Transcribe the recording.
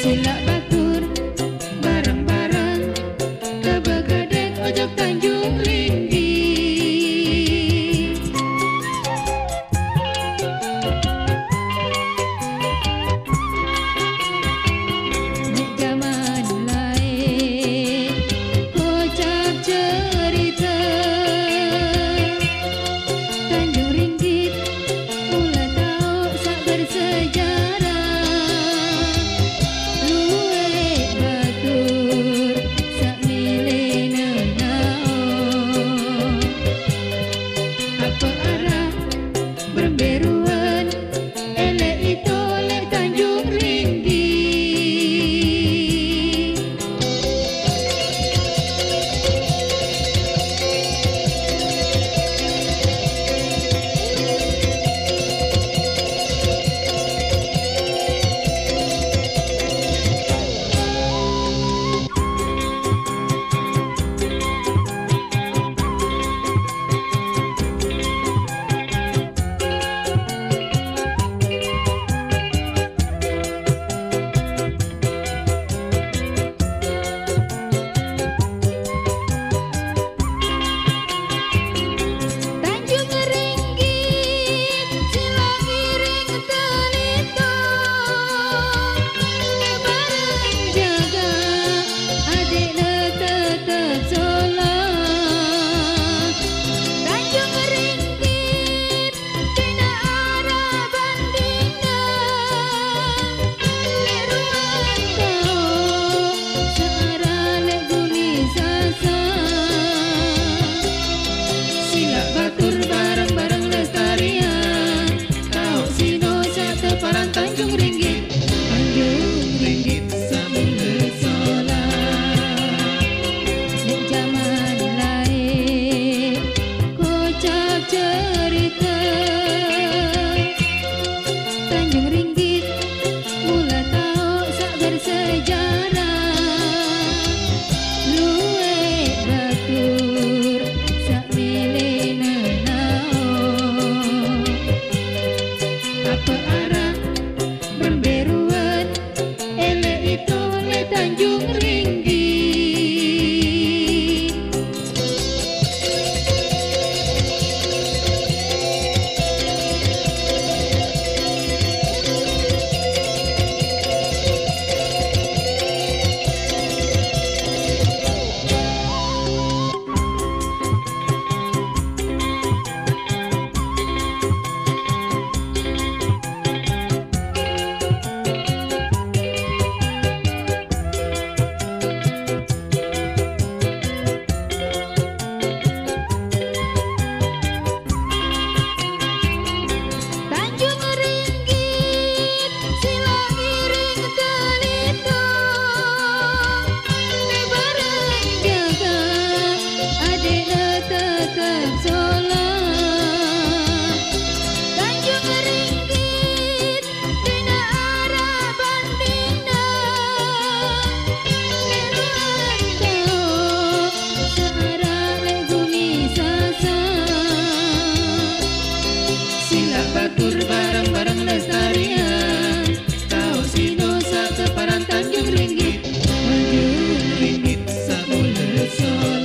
Silak batu Jesús.